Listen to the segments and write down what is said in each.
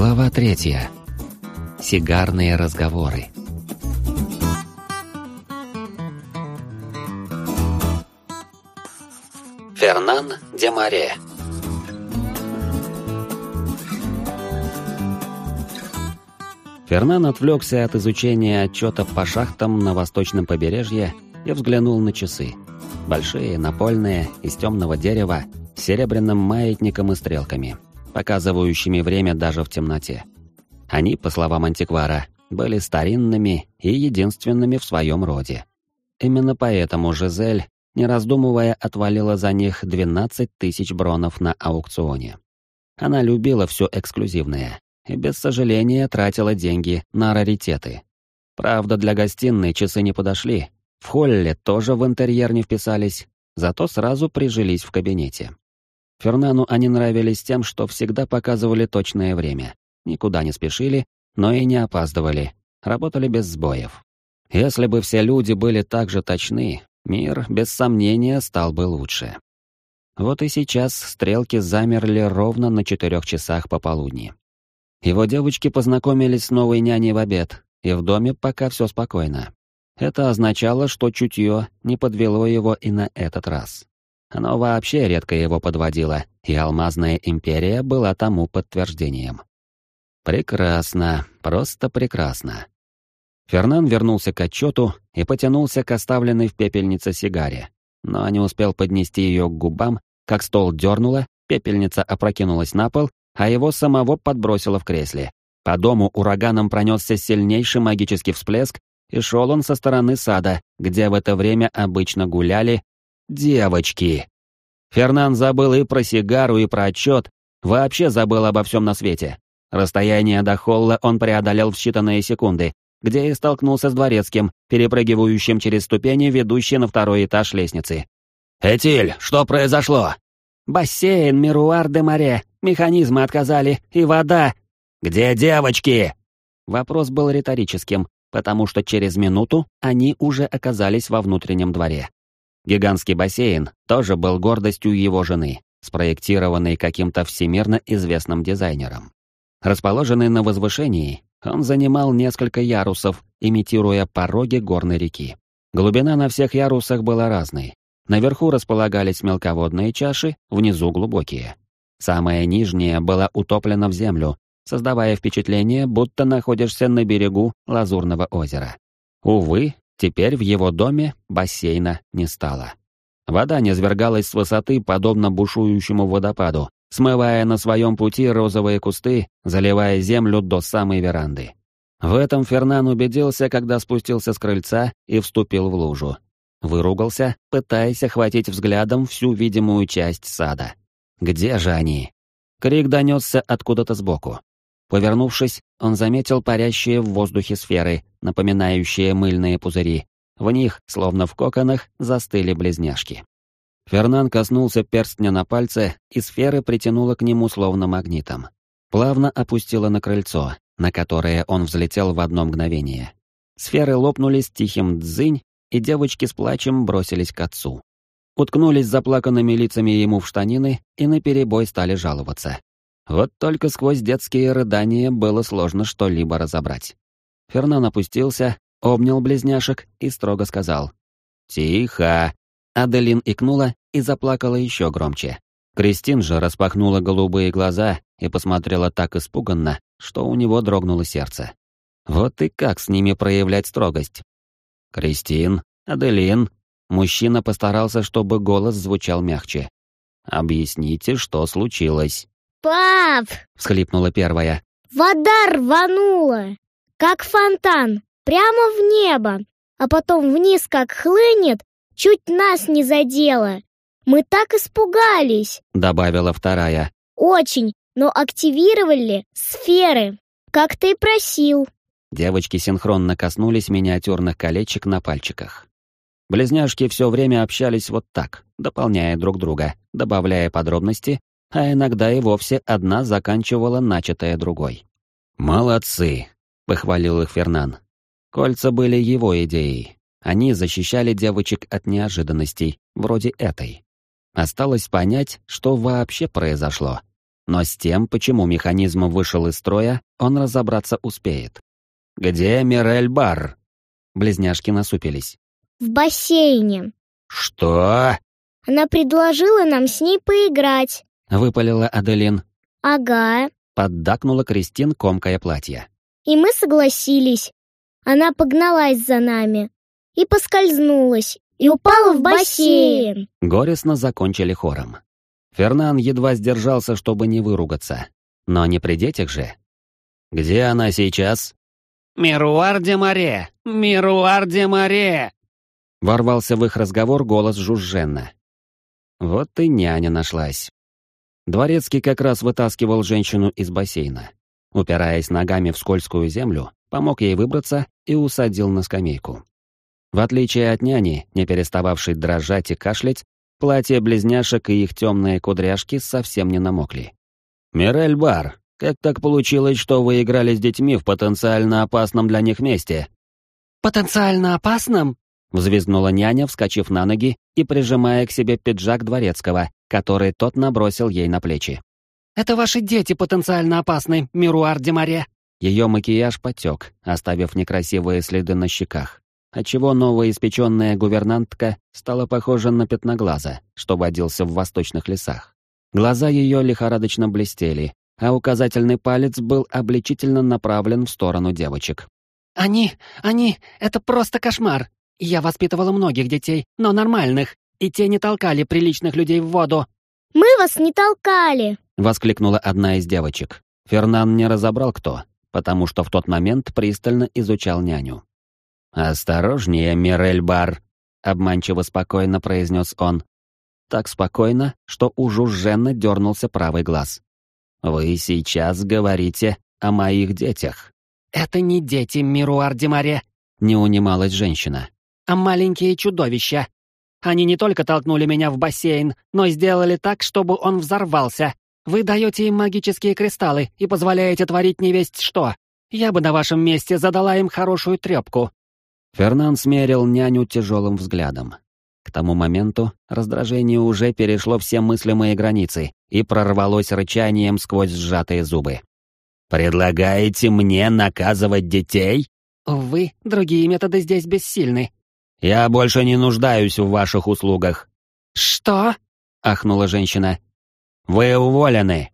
Глава третья. Сигарные разговоры. Фернан Демаре. Фернан отвлекся от изучения отчета по шахтам на восточном побережье и взглянул на часы. Большие, напольные, из темного дерева, с серебряным маятником и стрелками – показывающими время даже в темноте. Они, по словам антиквара, были старинными и единственными в своем роде. Именно поэтому Жизель, не раздумывая, отвалила за них 12 тысяч бронов на аукционе. Она любила все эксклюзивное и без сожаления тратила деньги на раритеты. Правда, для гостиной часы не подошли, в холле тоже в интерьер не вписались, зато сразу прижились в кабинете. Фернану они нравились тем, что всегда показывали точное время. Никуда не спешили, но и не опаздывали. Работали без сбоев. Если бы все люди были так же точны, мир, без сомнения, стал бы лучше. Вот и сейчас стрелки замерли ровно на четырех часах пополудни. Его девочки познакомились с новой няней в обед, и в доме пока все спокойно. Это означало, что чутье не подвело его и на этот раз. Оно вообще редко его подводило, и Алмазная империя была тому подтверждением. Прекрасно, просто прекрасно. Фернан вернулся к отчету и потянулся к оставленной в пепельнице сигаре, но не успел поднести ее к губам, как стол дернуло, пепельница опрокинулась на пол, а его самого подбросило в кресле. По дому ураганом пронесся сильнейший магический всплеск, и шел он со стороны сада, где в это время обычно гуляли Девочки. Фернан забыл и про сигару, и про отчет, вообще забыл обо всем на свете. Расстояние до холла он преодолел в считанные секунды, где и столкнулся с дворецким, перепрыгивающим через ступени, ведущие на второй этаж лестницы. «Этиль, что произошло?» «Бассейн, Мируар де Море, механизмы отказали, и вода...» «Где девочки?» Вопрос был риторическим, потому что через минуту они уже оказались во внутреннем дворе. Гигантский бассейн тоже был гордостью его жены, спроектированный каким-то всемирно известным дизайнером. Расположенный на возвышении, он занимал несколько ярусов, имитируя пороги горной реки. Глубина на всех ярусах была разной. Наверху располагались мелководные чаши, внизу глубокие. Самая нижняя была утоплена в землю, создавая впечатление, будто находишься на берегу Лазурного озера. Увы, Теперь в его доме бассейна не стало. Вода низвергалась с высоты, подобно бушующему водопаду, смывая на своем пути розовые кусты, заливая землю до самой веранды. В этом Фернан убедился, когда спустился с крыльца и вступил в лужу. Выругался, пытаясь охватить взглядом всю видимую часть сада. «Где же они?» Крик донесся откуда-то сбоку. Повернувшись, он заметил парящие в воздухе сферы, напоминающие мыльные пузыри. В них, словно в коконах, застыли близняшки. Фернан коснулся перстня на пальце, и сферы притянуло к нему словно магнитом. Плавно опустила на крыльцо, на которое он взлетел в одно мгновение. Сферы лопнули с тихим дзынь, и девочки с плачем бросились к отцу. Уткнулись заплаканными лицами ему в штанины и наперебой стали жаловаться. Вот только сквозь детские рыдания было сложно что-либо разобрать. Фернан опустился, обнял близняшек и строго сказал. «Тихо!» Аделин икнула и заплакала еще громче. Кристин же распахнула голубые глаза и посмотрела так испуганно, что у него дрогнуло сердце. Вот и как с ними проявлять строгость? «Кристин, Аделин...» Мужчина постарался, чтобы голос звучал мягче. «Объясните, что случилось?» «Пап!» — всхлипнула первая. «Вода рванула, как фонтан, прямо в небо, а потом вниз как хлынет, чуть нас не задело. Мы так испугались!» — добавила вторая. «Очень, но активировали сферы, как ты и просил». Девочки синхронно коснулись миниатюрных колечек на пальчиках. Близняшки все время общались вот так, дополняя друг друга, добавляя подробности а иногда и вовсе одна заканчивала начатое другой. «Молодцы!» — похвалил их Фернан. Кольца были его идеей. Они защищали девочек от неожиданностей, вроде этой. Осталось понять, что вообще произошло. но с тем, почему механизм вышел из строя, он разобраться успеет. «Где Мирель Бар?» Близняшки насупились. «В бассейне». «Что?» «Она предложила нам с ней поиграть», — выпалила Аделин. «Ага», — поддакнула Кристин, комкая платье. «И мы согласились. Она погналась за нами и поскользнулась, и упала в бассейн. Горестно закончили хором. Фернан едва сдержался, чтобы не выругаться. Но не при детях же. «Где она сейчас?» «Мируар де Море! Мируар де Море!» Ворвался в их разговор голос Жужженна. Вот и няня нашлась. Дворецкий как раз вытаскивал женщину из бассейна. Упираясь ногами в скользкую землю, помог ей выбраться и усадил на скамейку. В отличие от няни, не перестававшей дрожать и кашлять, платья близняшек и их темные кудряшки совсем не намокли. «Мирель Бар, как так получилось, что вы играли с детьми в потенциально опасном для них месте?» «Потенциально опасном?» — взвизгнула няня, вскочив на ноги и прижимая к себе пиджак дворецкого, который тот набросил ей на плечи. «Это ваши дети потенциально опасны, Мируар Демаре!» Ее макияж потек, оставив некрасивые следы на щеках отчего новоиспеченная гувернантка стала похожа на пятноглаза, что водился в восточных лесах. Глаза ее лихорадочно блестели, а указательный палец был обличительно направлен в сторону девочек. «Они, они, это просто кошмар! Я воспитывала многих детей, но нормальных, и те не толкали приличных людей в воду!» «Мы вас не толкали!» — воскликнула одна из девочек. Фернан не разобрал кто, потому что в тот момент пристально изучал няню. «Осторожнее, Мирель Бар», — обманчиво спокойно произнес он. Так спокойно, что у Жужжена дернулся правый глаз. «Вы сейчас говорите о моих детях». «Это не дети, Мируар Демаре», — не унималась женщина. «А маленькие чудовища. Они не только толкнули меня в бассейн, но сделали так, чтобы он взорвался. Вы даете им магические кристаллы и позволяете творить невесть что. Я бы на вашем месте задала им хорошую трепку. Фернан смерил няню тяжелым взглядом. К тому моменту раздражение уже перешло все мыслимые границы и прорвалось рычанием сквозь сжатые зубы. «Предлагаете мне наказывать детей?» «Увы, другие методы здесь бессильны». «Я больше не нуждаюсь в ваших услугах». «Что?» — ахнула женщина. «Вы уволены».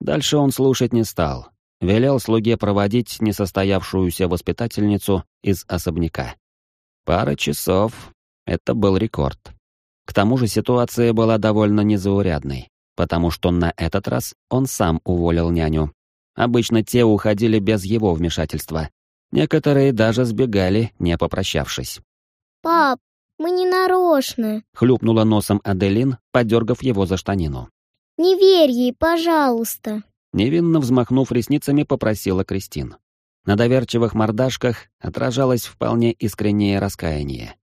Дальше он слушать не стал, велел слуге проводить несостоявшуюся воспитательницу из особняка. Пара часов — это был рекорд. К тому же ситуация была довольно незаурядной, потому что на этот раз он сам уволил няню. Обычно те уходили без его вмешательства. Некоторые даже сбегали, не попрощавшись. «Пап, мы не нарочно», — хлюпнула носом Аделин, подергав его за штанину. «Не верь ей, пожалуйста». Невинно взмахнув ресницами, попросила Кристин. На доверчивых мордашках отражалось вполне искреннее раскаяние.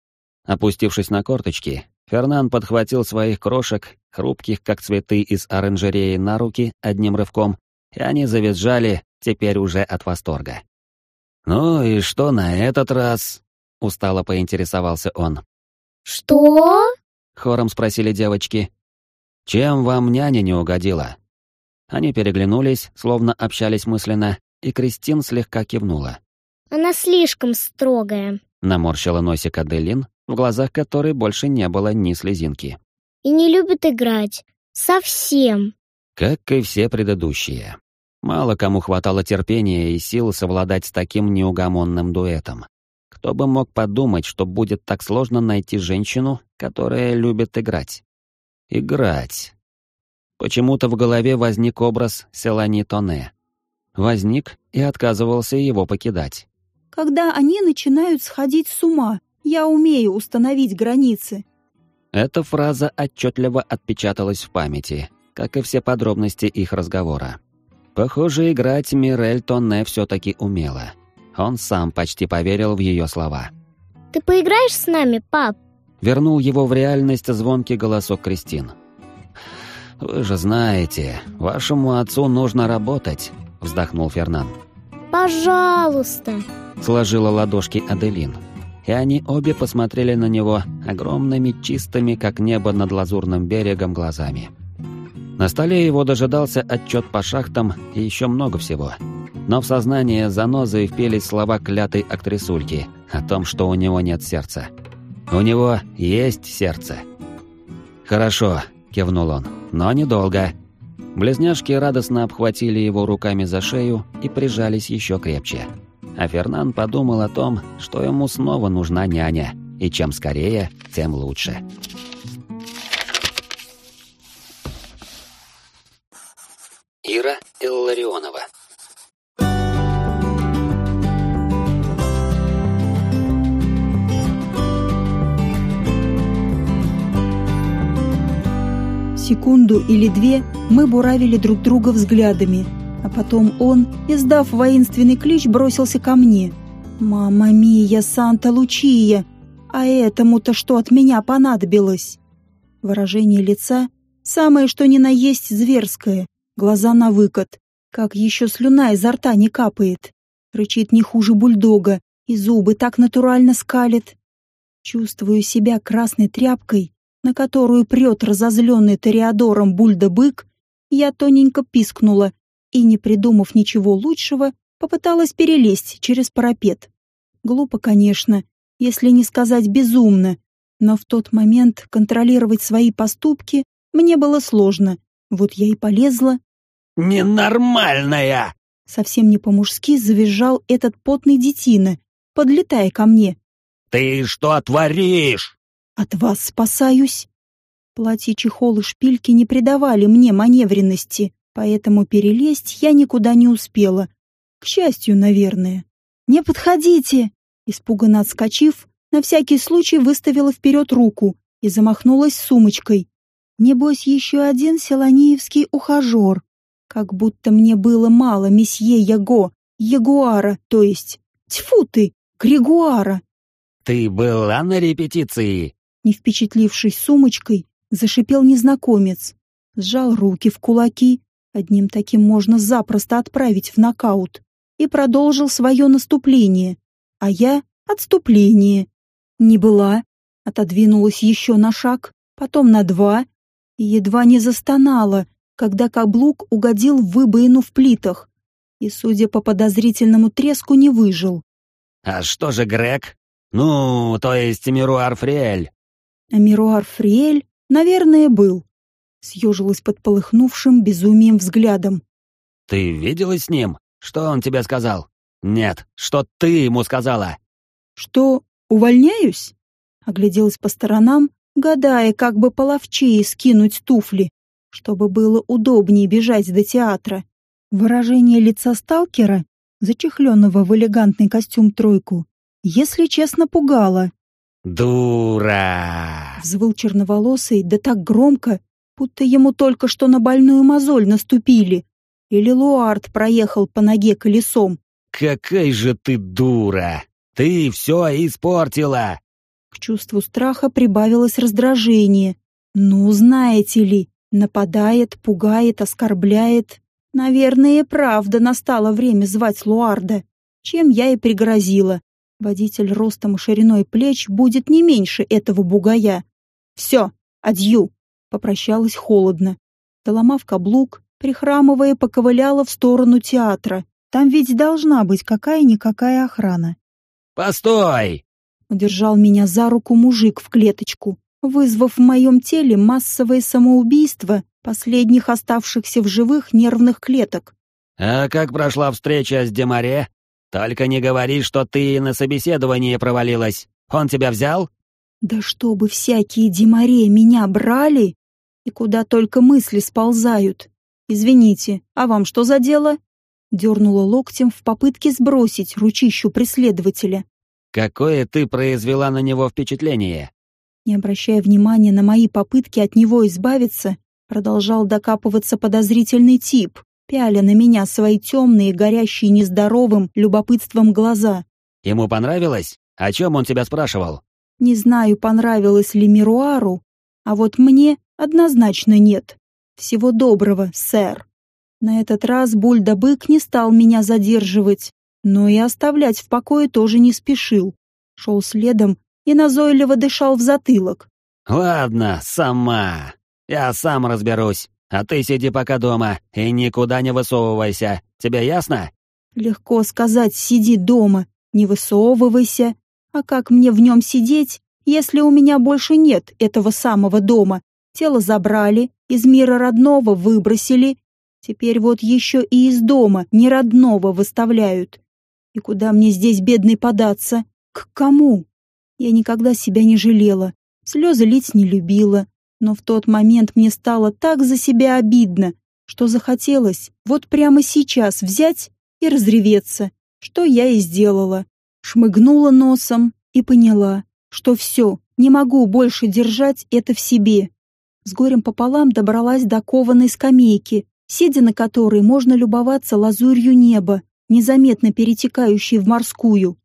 Опустившись на корточки, Фернан подхватил своих крошек, хрупких как цветы из оранжереи, на руки одним рывком, и они завизжали, теперь уже от восторга. «Ну и что на этот раз?» — устало поинтересовался он. «Что?» — хором спросили девочки. «Чем вам няня не угодила?» Они переглянулись, словно общались мысленно, и Кристин слегка кивнула. «Она слишком строгая», — наморщила носик Аделин, в глазах которой больше не было ни слезинки. «И не любит играть. Совсем». Как и все предыдущие. Мало кому хватало терпения и сил совладать с таким неугомонным дуэтом. Кто бы мог подумать, что будет так сложно найти женщину, которая любит играть. Играть. Почему-то в голове возник образ Селани Тоне. Возник и отказывался его покидать. «Когда они начинают сходить с ума, я умею установить границы». Эта фраза отчетливо отпечаталась в памяти, как и все подробности их разговора. Похоже, играть Мирель Тоне все-таки умела. Он сам почти поверил в ее слова. «Ты поиграешь с нами, пап?» Вернул его в реальность звонкий голосок Кристин. «Вы же знаете, вашему отцу нужно работать», — вздохнул Фернан. «Пожалуйста», — сложила ладошки Аделин. И они обе посмотрели на него огромными чистыми, как небо над лазурным берегом, глазами. На столе его дожидался отчет по шахтам и еще много всего. Но в сознание занозы впились слова клятой актрисульки о том, что у него нет сердца. У него есть сердце. «Хорошо», — кивнул он, — «но недолго». Близняшки радостно обхватили его руками за шею и прижались еще крепче. А Фернан подумал о том, что ему снова нужна няня, и чем скорее, тем лучше. Секунду или две мы буравили друг друга взглядами, а потом он, издав воинственный клич, бросился ко мне. «Мама мия, Санта Лучия! А этому-то что от меня понадобилось?» Выражение лица самое что ни на есть зверское, глаза на выкат, как еще слюна изо рта не капает. Рычит не хуже бульдога, и зубы так натурально скалит. Чувствую себя красной тряпкой, на которую прет разозленный Тореадором бульда-бык, я тоненько пискнула и, не придумав ничего лучшего, попыталась перелезть через парапет. Глупо, конечно, если не сказать безумно, но в тот момент контролировать свои поступки мне было сложно. Вот я и полезла. «Ненормальная!» Совсем не по-мужски завизжал этот потный детина, подлетая ко мне. «Ты что творишь?» От вас спасаюсь. Платье, чехол и шпильки не придавали мне маневренности, поэтому перелезть я никуда не успела. К счастью, наверное. «Не подходите!» Испуганно отскочив, на всякий случай выставила вперед руку и замахнулась сумочкой. Небось, еще один селаниевский ухажер. Как будто мне было мало месье Яго, Ягуара, то есть. Тьфу ты, Григуара. «Ты была на репетиции?» Не впечатлившись сумочкой, зашипел незнакомец. Сжал руки в кулаки, одним таким можно запросто отправить в нокаут, и продолжил свое наступление. А я — отступление. Не была, отодвинулась еще на шаг, потом на два, и едва не застонала, когда каблук угодил в выбоину в плитах, и, судя по подозрительному треску, не выжил. «А что же Грег? Ну, то есть Мируар Фриэль?» А Мируар Фриэль, наверное, был. Съежилась под полыхнувшим безумием взглядом. «Ты виделась с ним? Что он тебе сказал?» «Нет, что ты ему сказала?» «Что, увольняюсь?» Огляделась по сторонам, гадая, как бы половчее скинуть туфли, чтобы было удобнее бежать до театра. Выражение лица сталкера, зачехленного в элегантный костюм тройку, если честно, пугало. «Дура!» — взвыл черноволосый, да так громко, будто ему только что на больную мозоль наступили. Или Луард проехал по ноге колесом. «Какая же ты дура! Ты все испортила!» К чувству страха прибавилось раздражение. «Ну, знаете ли, нападает, пугает, оскорбляет. Наверное, правда настало время звать Луарда, чем я и пригрозила. Водитель ростом и шириной плеч будет не меньше этого бугая. «Все, адью!» — попрощалась холодно. Доломав каблук, прихрамывая, поковыляла в сторону театра. Там ведь должна быть какая-никакая охрана. «Постой!» — удержал меня за руку мужик в клеточку, вызвав в моем теле массовое самоубийство последних оставшихся в живых нервных клеток. «А как прошла встреча с Демаре?» Только не говори, что ты на собеседование провалилась. Он тебя взял? Да чтобы всякие демаре меня брали, и куда только мысли сползают. Извините, а вам что за дело? Дернула локтем в попытке сбросить ручищу преследователя. Какое ты произвела на него впечатление? Не обращая внимания на мои попытки от него избавиться, продолжал докапываться подозрительный тип, пяля на меня свои темные, горящие нездоровым любопытством глаза. Ему понравилось? О чем он тебя спрашивал? Не знаю, понравилось ли Мируару, а вот мне однозначно нет. Всего доброго, сэр. На этот раз Бульда-бык не стал меня задерживать, но и оставлять в покое тоже не спешил. Шел следом и назойливо дышал в затылок. «Ладно, сама. Я сам разберусь. А ты сиди пока дома и никуда не высовывайся. Тебе ясно?» Легко сказать «сиди дома», не высовывайся. А как мне в нем сидеть, если у меня больше нет этого самого дома? Тело забрали, из мира родного выбросили. Теперь вот еще и из дома неродного выставляют. И куда мне здесь, бедный, податься? К кому? Я никогда себя не жалела, слезы лить не любила. Но в тот момент мне стало так за себя обидно, что захотелось вот прямо сейчас взять и разреветься, что я и сделала. Шмыгнула носом и поняла, что все, не могу больше держать это в себе. С горем пополам добралась до кованой скамейки, сидя на которой можно любоваться лазурью неба, незаметно перетекающей в морскую.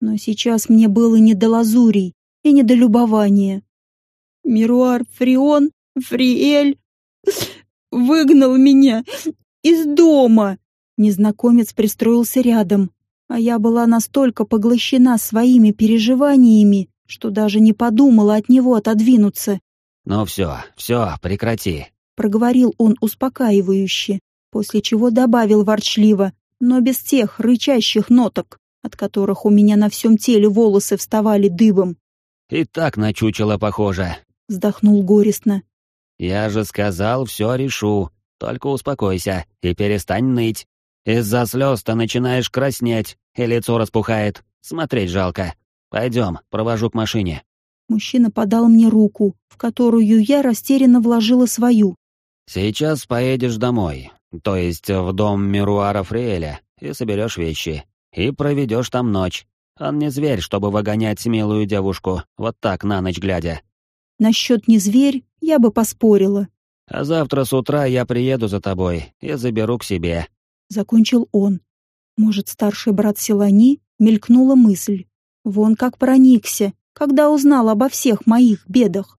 Но сейчас мне было не до лазурей и не до любования. Мируар Фрион, Фриэль, выгнал меня из дома. Незнакомец пристроился рядом, а я была настолько поглощена своими переживаниями, что даже не подумала от него отодвинуться. «Ну все, все, прекрати», — проговорил он успокаивающе, после чего добавил ворчливо, но без тех рычащих ноток, от которых у меня на всем теле волосы вставали дыбом. «И так на чучело похоже», — вздохнул горестно. «Я же сказал, все решу, только успокойся и перестань ныть. Из-за слез-то начинаешь краснеть, и лицо распухает. Смотреть жалко. Пойдем, провожу к машине». Мужчина подал мне руку, в которую я растерянно вложила свою. «Сейчас поедешь домой, то есть в дом Мируара Фриэля, и соберешь вещи. И проведешь там ночь. Он не зверь, чтобы выгонять милую девушку, вот так на ночь глядя». «Насчет не зверь я бы поспорила». «А завтра с утра я приеду за тобой и заберу к себе закончил он. Может, старший брат Селани? Мелькнула мысль. Вон как проникся, когда узнал обо всех моих бедах.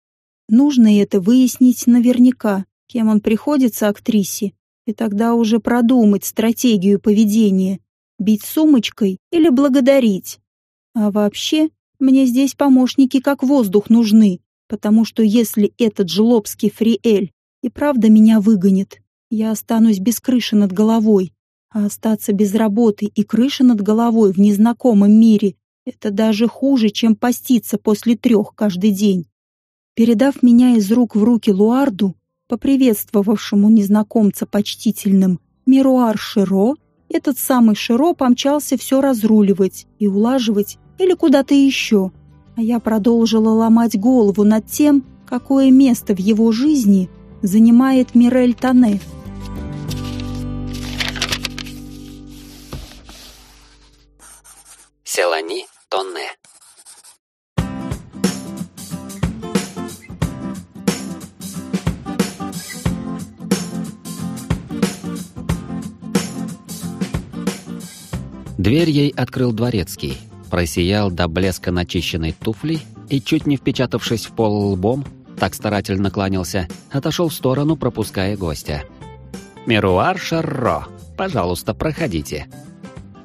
Нужно это выяснить наверняка, кем он приходится актрисе, и тогда уже продумать стратегию поведения. Бить сумочкой или благодарить. А вообще, мне здесь помощники как воздух нужны, потому что если этот жлобский Фриэль и правда меня выгонит, я останусь без крыши над головой. А остаться без работы и крыши над головой в незнакомом мире — это даже хуже, чем поститься после трех каждый день. Передав меня из рук в руки Луарду, поприветствовавшему незнакомца почтительным, Мируар Широ, этот самый Широ помчался все разруливать и улаживать или куда-то еще. А я продолжила ломать голову над тем, какое место в его жизни занимает Мирель Тане. Селани Тонне. Дверь ей открыл дворецкий, просиял до блеска начищенной туфлей и, чуть не впечатавшись в пол лбом, так старательно кланялся, отошел в сторону, пропуская гостя. «Мируар Шарро, пожалуйста, проходите».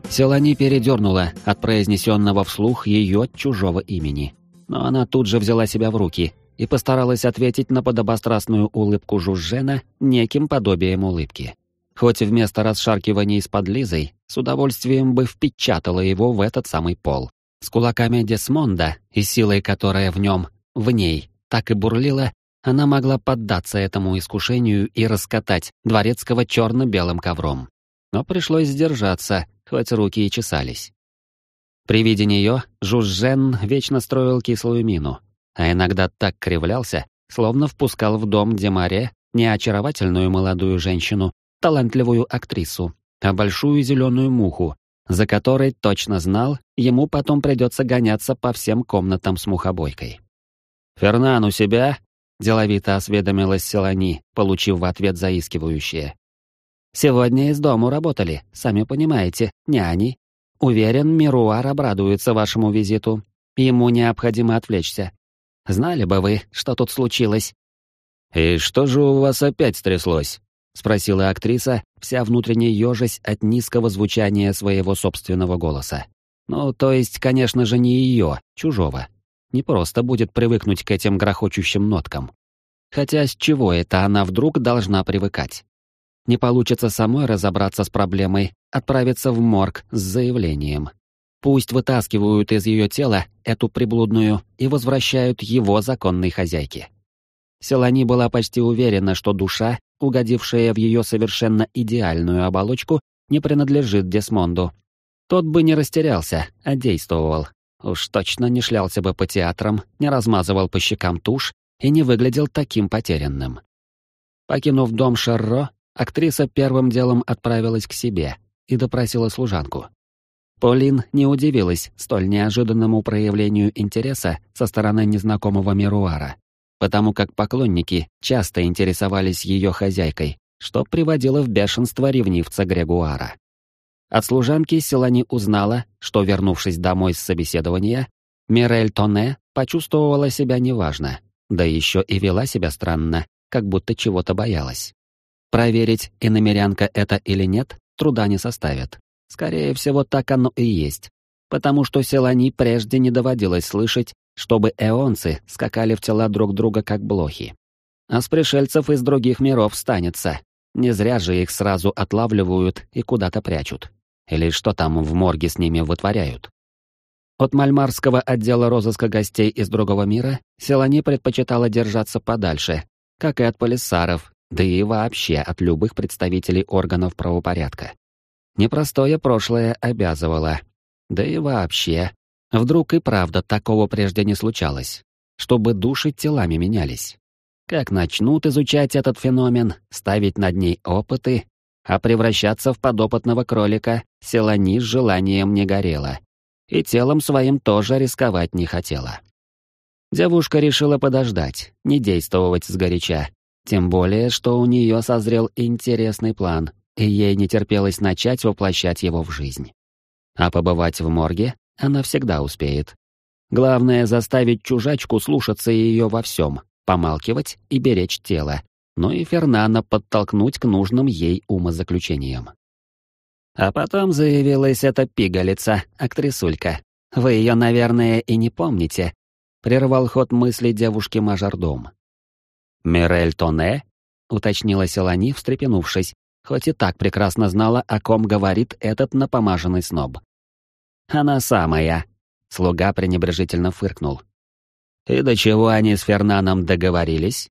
Селани передернула от произнесенного вслух ее чужого имени. Но она тут же взяла себя в руки и постаралась ответить на подобострастную улыбку Жужжена неким подобием улыбки. Хоть вместо расшаркивания из-под Лизой, с удовольствием бы впечатала его в этот самый пол. С кулаками Десмонда и силой, которая в нем, в ней, так и бурлила, она могла поддаться этому искушению и раскатать дворецкого черно-белым ковром. Но пришлось сдержаться, хоть руки и чесались. При виде нее Жужжен вечно строил кислую мину, а иногда так кривлялся, словно впускал в дом Демаре не очаровательную молодую женщину, талантливую актрису, а большую зеленую муху, за которой точно знал, ему потом придется гоняться по всем комнатам с мухобойкой. «Фернан у себя?» — деловито осведомилась Селани, получив в ответ заискивающее. Сегодня из дому работали, сами понимаете, няни. Уверен, Мируар обрадуется вашему визиту. Ему необходимо отвлечься. Знали бы вы, что тут случилось». «И что же у вас опять стряслось?» — спросила актриса, вся внутренне ежась от низкого звучания своего собственного голоса. Ну, то есть, конечно же, не ее, чужого. Не просто будет привыкнуть к этим грохочущим ноткам. Хотя с чего это она вдруг должна привыкать? Не получится самой разобраться с проблемой, отправиться в морг с заявлением. Пусть вытаскивают из ее тела эту приблудную и возвращают его законной хозяйке. Селани была почти уверена, что душа, угодившая в ее совершенно идеальную оболочку, не принадлежит Десмонду. Тот бы не растерялся, а действовал. Уж точно не шлялся бы по театрам, не размазывал по щекам тушь и не выглядел таким потерянным. Покинув дом Шарро, актриса первым делом отправилась к себе и допросила служанку. Полин не удивилась столь неожиданному проявлению интереса со стороны незнакомого Мируара, потому как поклонники часто интересовались ее хозяйкой, что приводило в бешенство ревнивца Грегуара. От служанки Селани узнала, что, вернувшись домой с собеседования, Мирель Тоне почувствовала себя неважно, да еще и вела себя странно, как будто чего-то боялась. Проверить, иномерянка это или нет, труда не составит. Скорее всего, так оно и есть. Потому что Селани прежде не доводилось слышать, чтобы эонцы скакали в тела друг друга как блохи. А с пришельцев из других миров станется. Не зря же их сразу отлавливают и куда-то прячут. Или что там в морге с ними вытворяют. От мальмарского отдела розыска гостей из другого мира Селани предпочитала держаться подальше, как и от полисаров, да и вообще от любых представителей органов правопорядка. Непростое прошлое обязывало. Да и вообще, вдруг и правда такого прежде не случалось, чтобы души телами менялись. Как начнут изучать этот феномен, ставить над ней опыты, а превращаться в подопытного кролика Селани с желанием не горела. И телом своим тоже рисковать не хотела. Девушка решила подождать, не действовать сгоряча. Тем более, что у нее созрел интересный план, и ей не терпелось начать воплощать его в жизнь. А побывать в морге она всегда успеет. Главное — заставить чужачку слушаться ее во всем, помалкивать и беречь тело, но и Фернана подтолкнуть к нужным ей умозаключениям. А потом заявилась эта пигалица, актрисулька. Вы ее, наверное, и не помните. Прервал ход мысли девушки мажордом. «Мирель Тоне?» — уточнила Селани, встрепенувшись, хоть и так прекрасно знала, о ком говорит этот напомаженный сноб. «Она самая», — слуга пренебрежительно фыркнул. «И до чего они с Фернаном договорились?»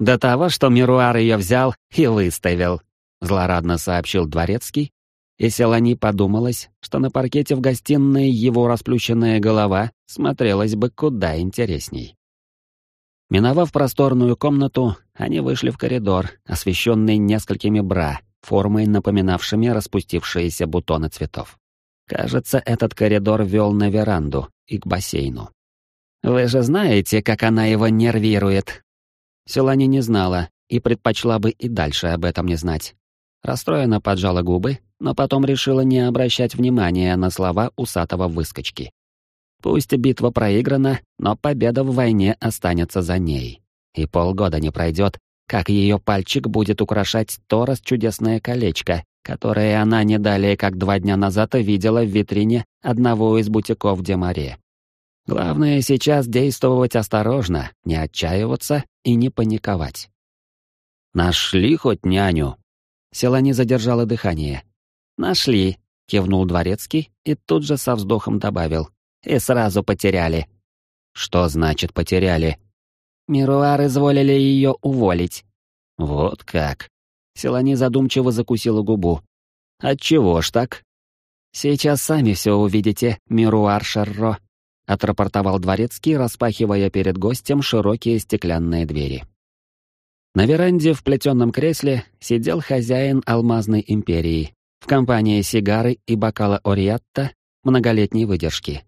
«До того, что Мируар ее взял и выставил», — злорадно сообщил дворецкий, и Селани подумалось, что на паркете в гостиной его расплющенная голова смотрелась бы куда интересней. Миновав просторную комнату, они вышли в коридор, освещенный несколькими бра, формой напоминавшими распустившиеся бутоны цветов. Кажется, этот коридор вел на веранду и к бассейну. «Вы же знаете, как она его нервирует!» Селани не знала и предпочла бы и дальше об этом не знать. Расстроенно поджала губы, но потом решила не обращать внимания на слова усатого выскочки. Пусть битва проиграна, но победа в войне останется за ней. И полгода не пройдет, как ее пальчик будет украшать то расчудесное колечко, которое она не далее как два дня назад видела в витрине одного из бутиков Демаре. Главное сейчас действовать осторожно, не отчаиваться и не паниковать. «Нашли хоть няню?» Селани задержала дыхание. «Нашли», — кивнул дворецкий и тут же со вздохом добавил и сразу потеряли. Что значит потеряли? Мируар изволили ее уволить. Вот как. Селани задумчиво закусила губу. Отчего ж так? Сейчас сами все увидите, Мируар Шарро, отрапортовал дворецкий, распахивая перед гостем широкие стеклянные двери. На веранде в плетеном кресле сидел хозяин алмазной империи в компании сигары и бокала Ориатта многолетней выдержки.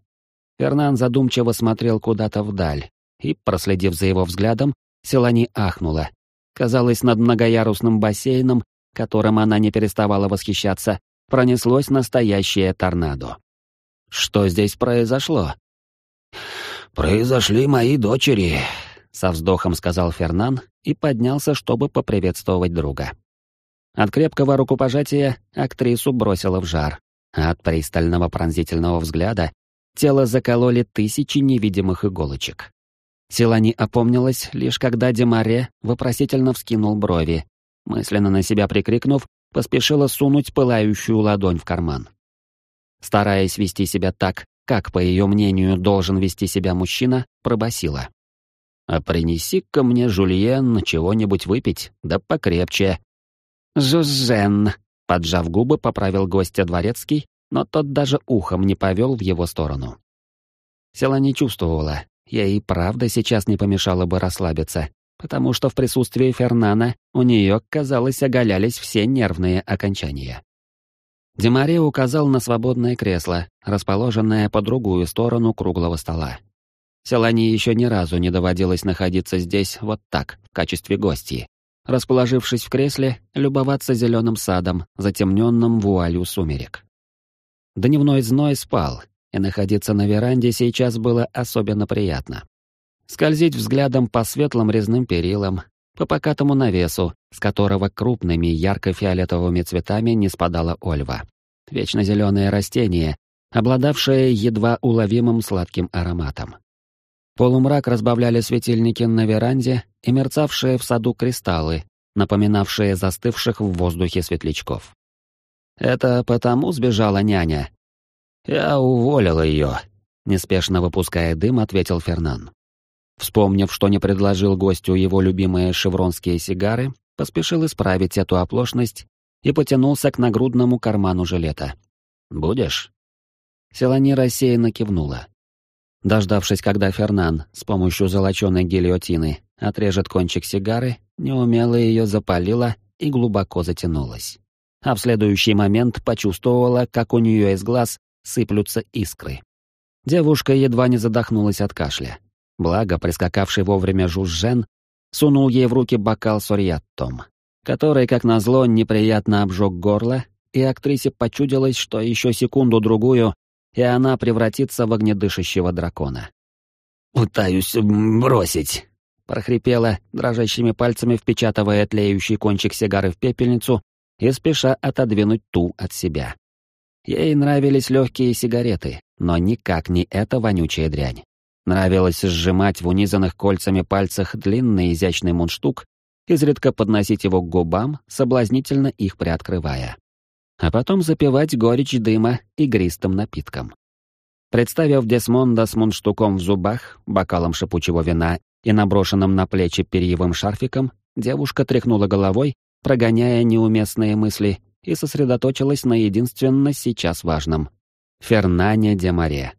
Фернан задумчиво смотрел куда-то вдаль, и, проследив за его взглядом, Селани ахнула. Казалось, над многоярусным бассейном, которым она не переставала восхищаться, пронеслось настоящее торнадо. Что здесь произошло? «Произошли мои дочери», — со вздохом сказал Фернан и поднялся, чтобы поприветствовать друга. От крепкого рукопожатия актрису бросила в жар, а от пристального пронзительного взгляда Тело закололи тысячи невидимых иголочек. Силани опомнилась, лишь когда Демаре вопросительно вскинул брови. Мысленно на себя прикрикнув, поспешила сунуть пылающую ладонь в карман. Стараясь вести себя так, как, по ее мнению, должен вести себя мужчина, пробасила. «А принеси-ка мне, Жульен, чего-нибудь выпить, да покрепче». «Жужжен», — поджав губы, поправил гостя дворецкий, но тот даже ухом не повел в его сторону. Села не чувствовала, ей правда сейчас не помешало бы расслабиться, потому что в присутствии Фернана у нее, казалось, оголялись все нервные окончания. Демаре указал на свободное кресло, расположенное по другую сторону круглого стола. Селане еще ни разу не доводилось находиться здесь вот так, в качестве гостей. Расположившись в кресле, любоваться зеленым садом, затемненным вуалью сумерек. Дневной зной спал, и находиться на веранде сейчас было особенно приятно. Скользить взглядом по светлым резным перилам, по покатому навесу, с которого крупными ярко-фиолетовыми цветами не спадала ольва. Вечно зеленое растение, обладавшее едва уловимым сладким ароматом. Полумрак разбавляли светильники на веранде и мерцавшие в саду кристаллы, напоминавшие застывших в воздухе светлячков. «Это потому сбежала няня?» «Я уволил ее», — неспешно выпуская дым, ответил Фернан. Вспомнив, что не предложил гостю его любимые шевронские сигары, поспешил исправить эту оплошность и потянулся к нагрудному карману жилета. «Будешь?» Селани рассеянно кивнула. Дождавшись, когда Фернан с помощью золоченой гильотины отрежет кончик сигары, неумело ее запалила и глубоко затянулась. А в следующий момент почувствовала, как у нее из глаз сыплются искры. Девушка едва не задохнулась от кашля. Благо, прискакавший вовремя Жужжен сунул ей в руки бокал с орьяттом, который, как назло, неприятно обжег горло, и актрисе почудилось, что еще секунду-другую, и она превратится в огнедышащего дракона. «Пытаюсь бросить», — прохрипела, дрожащими пальцами впечатывая тлеющий кончик сигары в пепельницу и спеша отодвинуть ту от себя. Ей нравились легкие сигареты, но никак не эта вонючая дрянь. Нравилось сжимать в унизанных кольцами пальцах длинный изящный мундштук, изредка подносить его к губам, соблазнительно их приоткрывая. А потом запивать горечь дыма игристым напитком. Представив Десмонда с мундштуком в зубах, бокалом шипучего вина и наброшенным на плечи перьевым шарфиком, девушка тряхнула головой, прогоняя неуместные мысли, и сосредоточилась на единственно сейчас важном — Фернане де Море.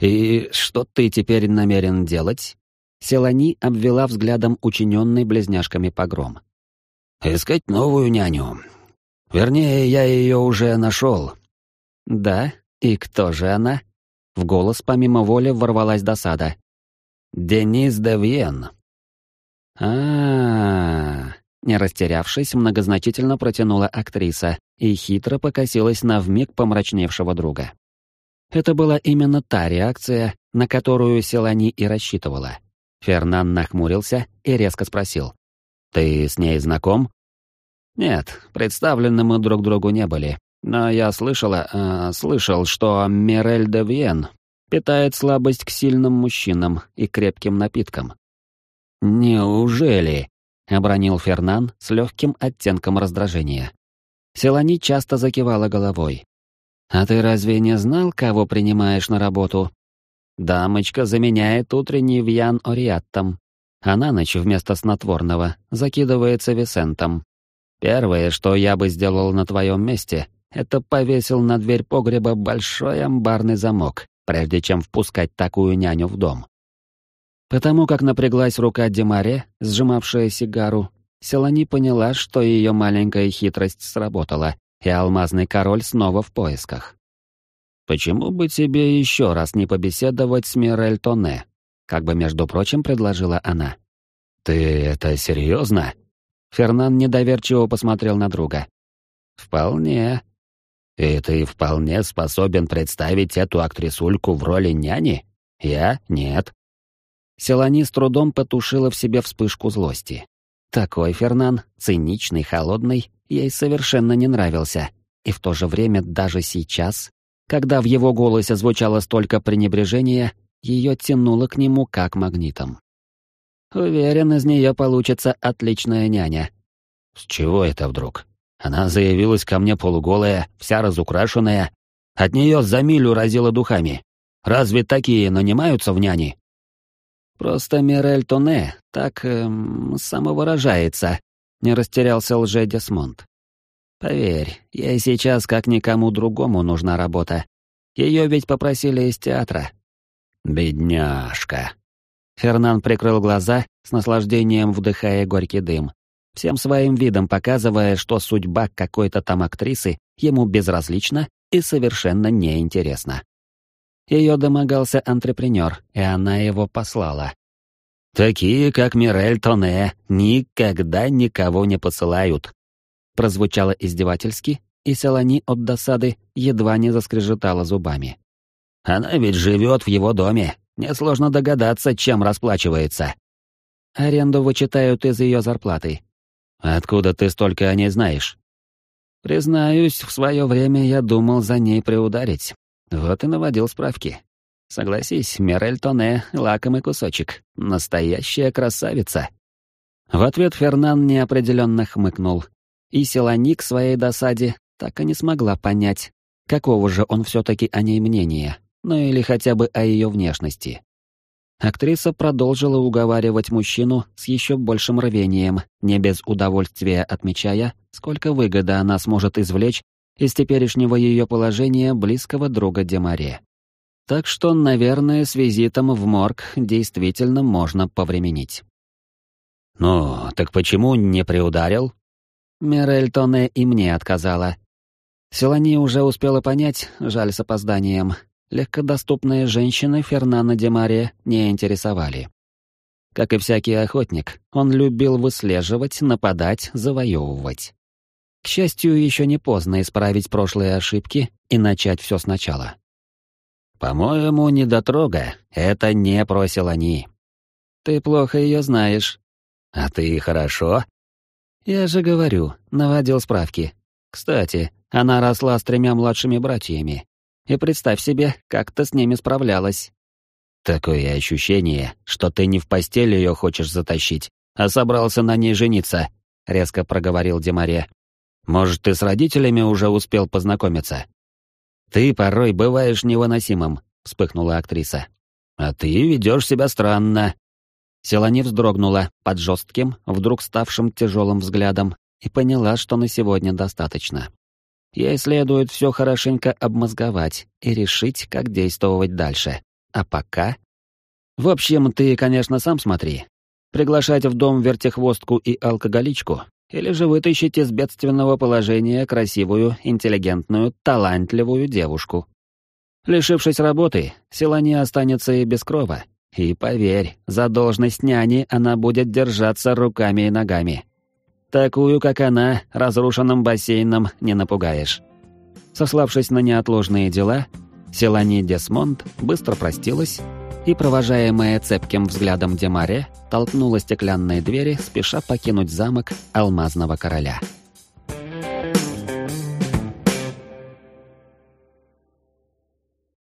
«И что ты теперь намерен делать?» Селани обвела взглядом учиненный близняшками погром. «Искать новую няню. Вернее, я ее уже нашел». «Да? И кто же она?» В голос помимо воли ворвалась досада. «Денис де Вьен». А-а-а, не растерявшись, многозначительно протянула актриса и хитро покосилась на вмиг помрачневшего друга. Это была именно та реакция, на которую Селани и рассчитывала. Фернан нахмурился и резко спросил. «Ты с ней знаком?» «Нет, представлены мы друг другу не были. Но я слышала, э, слышал, что Мирель де Вьен питает слабость к сильным мужчинам и крепким напиткам». «Неужели?» — обронил Фернан с легким оттенком раздражения. Селани часто закивала головой, «А ты разве не знал, кого принимаешь на работу?» «Дамочка заменяет утренний вьян ориаттом, а на ночь вместо снотворного закидывается висентом. Первое, что я бы сделал на твоем месте, это повесил на дверь погреба большой амбарный замок, прежде чем впускать такую няню в дом». Потому как напряглась рука Демаре, сжимавшая сигару, Селани поняла, что ее маленькая хитрость сработала, и алмазный король снова в поисках. «Почему бы тебе еще раз не побеседовать с Мирель Тоне?» Как бы, между прочим, предложила она. «Ты это серьезно?» Фернан недоверчиво посмотрел на друга. «Вполне. И ты вполне способен представить эту актрисульку в роли няни? Я — нет». Селани с трудом потушила в себе вспышку злости. Такой Фернан, циничный, холодный, ей совершенно не нравился. И в то же время даже сейчас, когда в его голосе звучало столько пренебрежения, ее тянуло к нему как магнитом. Уверен, из нее получится отличная няня. С чего это вдруг? Она заявилась ко мне полуголая, вся разукрашенная. От нее за милю разила духами. Разве такие нанимаются в няни? Просто Мирель Тоне так эм, самовыражается, не растерялся лже Десмонд. Поверь, ей сейчас как никому другому нужна работа. Ее ведь попросили из театра. Бедняжка. Фернан прикрыл глаза, с наслаждением вдыхая горький дым, всем своим видом показывая, что судьба какой-то там актрисы ему безразлична и совершенно неинтересна. Ее домогался антрепренер, и она его послала. «Такие, как Мирель Тоне, никогда никого не посылают», прозвучало издевательски, и Селани от досады едва не заскрежетала зубами. «Она ведь живет в его доме, несложно догадаться, чем расплачивается». Аренду вычитают из ее зарплаты. Откуда ты столько о ней знаешь? Признаюсь, в свое время я думал за ней приударить. Вот и наводил справки. Согласись, Мирель Тоне — лакомый кусочек. Настоящая красавица. В ответ Фернан неопределенно хмыкнул, и Селани своей досаде так и не смогла понять, какого же он все-таки о ней мнения, ну или хотя бы о ее внешности. Актриса продолжила уговаривать мужчину с еще большим рвением, не без удовольствия отмечая, сколько выгоды она сможет извлечь из теперешнего ее положения близкого друга Демаре. Так что, наверное, с визитом в морг действительно можно повременить. «Ну, так почему не приударил?» Мирель Тоне и мне отказала. Селани уже успела понять, жаль с опозданием, легкодоступные женщины Фернана Демаре не интересовали. Как и всякий охотник, он любил выслеживать, нападать, завоевывать. К счастью, еще не поздно исправить прошлые ошибки и начать все сначала. «По-моему, недотрога — это не про Селани». «Ты плохо ее знаешь». «А ты хорошо?» Я же говорю, наводил справки. Кстати, она росла с тремя младшими братьями. И представь себе, как ты с ними справлялась. Такое ощущение, что ты не в постель ее хочешь затащить, а собрался на ней жениться, резко проговорил Демаре. Может, ты с родителями уже успел познакомиться? Ты порой бываешь невыносимым, вспыхнула актриса. А ты ведешь себя странно, Селани вздрогнула под жестким, вдруг ставшим тяжелым взглядом и поняла, что на сегодня достаточно. Ей следует все хорошенько обмозговать и решить, как действовать дальше. А пока... В общем, ты, конечно, сам смотри. Приглашать в дом вертихвостку и алкоголичку, или же вытащить из бедственного положения красивую, интеллигентную, талантливую девушку. Лишившись работы, Селани останется и без крова, и поверь, за должность няни она будет держаться руками и ногами. Такую, как она, разрушенным бассейном не напугаешь. Сославшись на неотложные дела, Селани Десмонд быстро простилась и, провожаемая цепким взглядом Демаре, толкнула стеклянные двери, спеша покинуть замок Алмазного Короля.